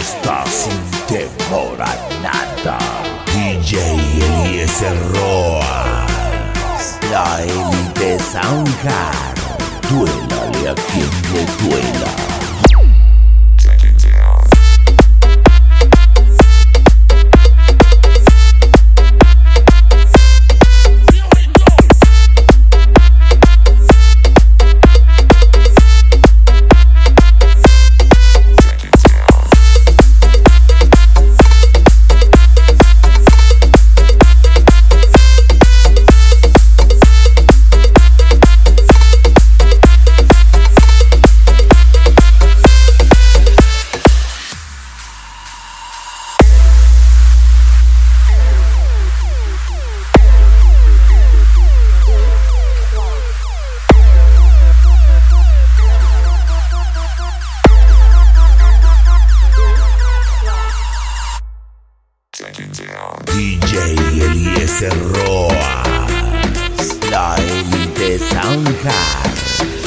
y está sin temor a nada. DJ Eliezer Roas, la élite Soundcar. Duélale a quien le duela. DJ Eliezer Roas, la élite Soundcard.